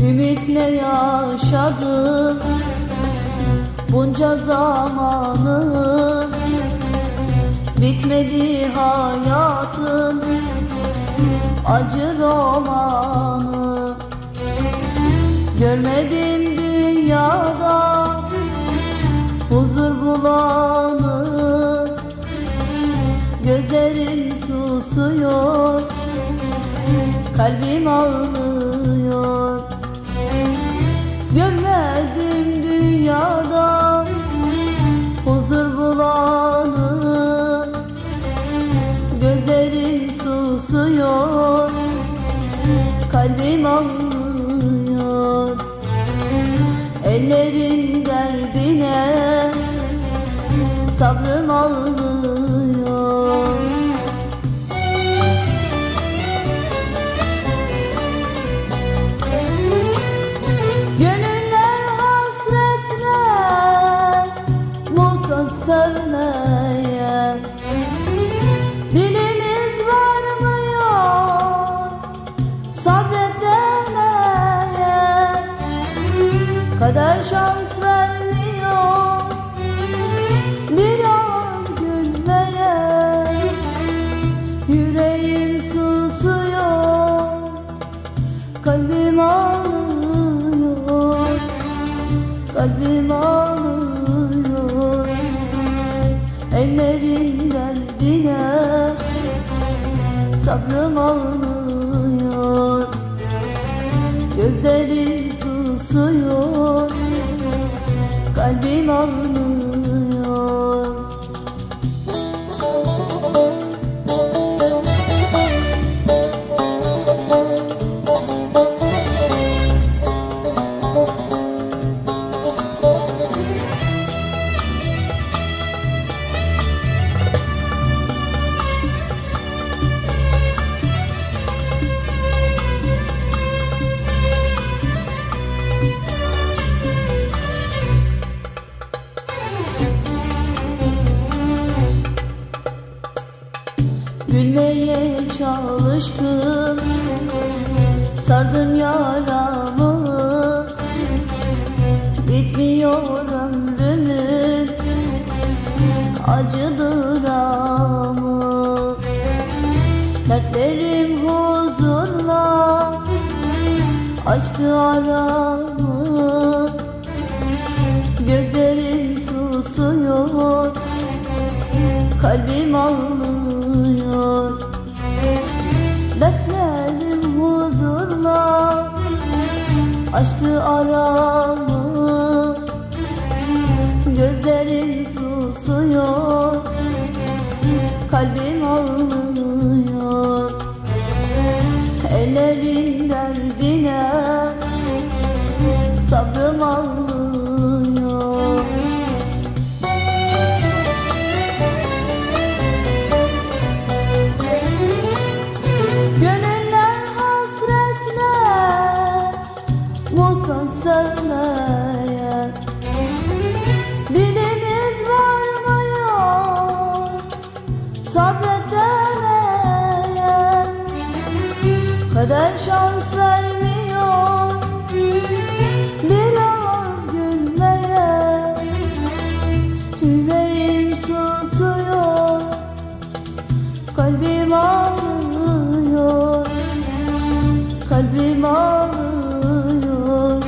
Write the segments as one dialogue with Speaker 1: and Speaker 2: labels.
Speaker 1: Ümitle yaşadım bunca zamanı. Bitmedi hayatın acı romanı. Görmedim dünyada huzur bulanı. Gözlerim susuyor kalbim ağlıyor Gözlerim susuyor Kalbim ağlıyor. Ellerin derdine Sabrım ağlıyor Kalbim ağlıyor Kalbim ağlıyor. Ellerin derdine Sabrım ağlıyor Gözlerim susuyor Kalbim ağlıyor Gülmeye çalıştım. Sardım yaramı. Bitmiyor ömrümün Acı dramı. Dertlerim huzurla Açtı aramı. Gözlerim susuyor. Kalbim ağlıyor Dertlerim huzurla. Açtı aramı. Gözlerim susuyor. Kalbim ağlıyor Ellerin derdine. Sabrım ağlıyor sabredemeye Kader şans vermiyor. Biraz gülmeye Yüreğim susuyor Kalbim ağlıyor Kalbim ağlıyor.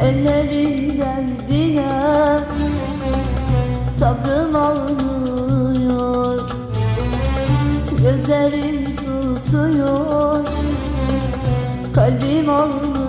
Speaker 1: Ellerinden dile Sabrım ağlıyor Gözlerim susuyor. Kalbim ağlıyor